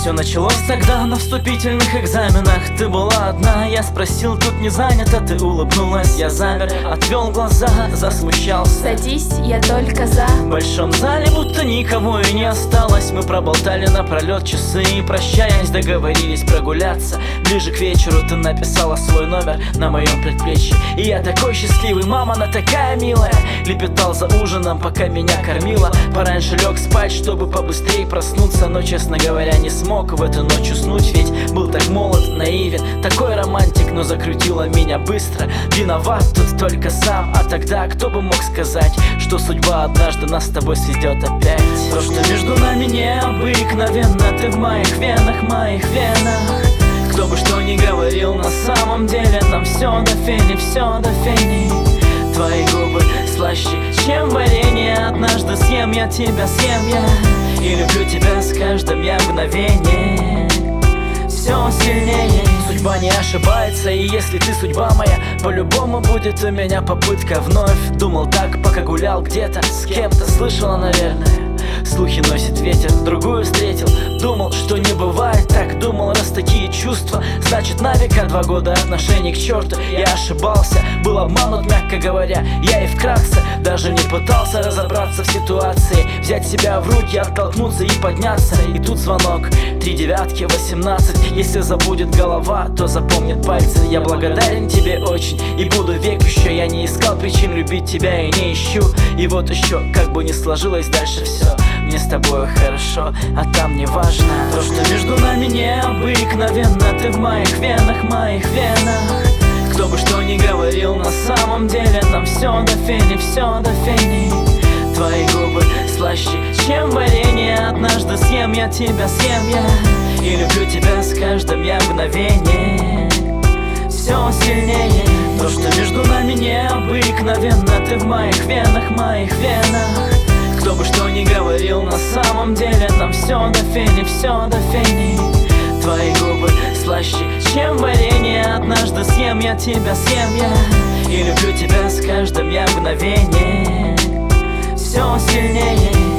Все началось тогда на вступительных экзаменах. Ты была одна, я спросил, тут не занято Ты улыбнулась, я замер, отвел глаза, засмущался. Садись, я только за. В большом зале будто никого и не осталось. Мы проболтали напролет часы и прощаясь Договорились прогуляться. Ближе к вечеру ты написала свой номер на моем предплечье. И я такой счастливый, мама, она такая милая. Лепетал за ужином, пока меня кормила. Пораньше лег спать, чтобы побыстрее проснуться Но, честно говоря, не смог в эту ночь уснуть Ведь был так молод, наивен, такой романтик Но закрутила меня быстро. Виноват тут только сам. А тогда кто бы мог сказать Что судьба однажды нас с тобой сведет опять? То, что между нами необыкновенно Ты в моих венах, моих венах. Кто бы что ни говорил, на самом деле Нам все до фени, все до фени. Твои губы слаще, чем варенье. Однажды съем я тебя, съем я И люблю тебя с каждым я мгновение. Все сильнее. Судьба не ошибается, и если ты судьба моя По-любому будет у меня попытка вновь. Думал так, пока гулял где-то С кем-то слышала, наверное. Слухи носит ветер, другую встретил чувства. Значит, на века два года отношений к черту. Я ошибался, был обманут, мягко говоря. Я и вкратце даже не пытался разобраться в ситуации. Взять себя в руки, оттолкнуться и подняться. И тут звонок, три девятки, восемнадцать. Если забудет голова, то запомнит пальцы. Я благодарен тебе очень. И буду век еще. Я не искал причин любить тебя и не ищу. И вот еще, как бы ни сложилось дальше все Мне с тобой хорошо, а там не важно То, что между нами необыкновенно. Ты в моих венах, моих венах. Кто бы что ни говорил, на самом деле Нам все до фени, все до фени. Твои губы слаще, чем варенье. Однажды съем я тебя, съем я. И люблю тебя с каждым я мгновение. Все сильнее. То, что между нами необыкновенно. Ты в моих венах, моих венах. Кто бы что ни говорил, на самом деле Нам все до фени, все до фени твои губы слаще, чем варенье. Однажды съем я тебя, съем я. И люблю тебя с каждым я мгновением Все сильнее.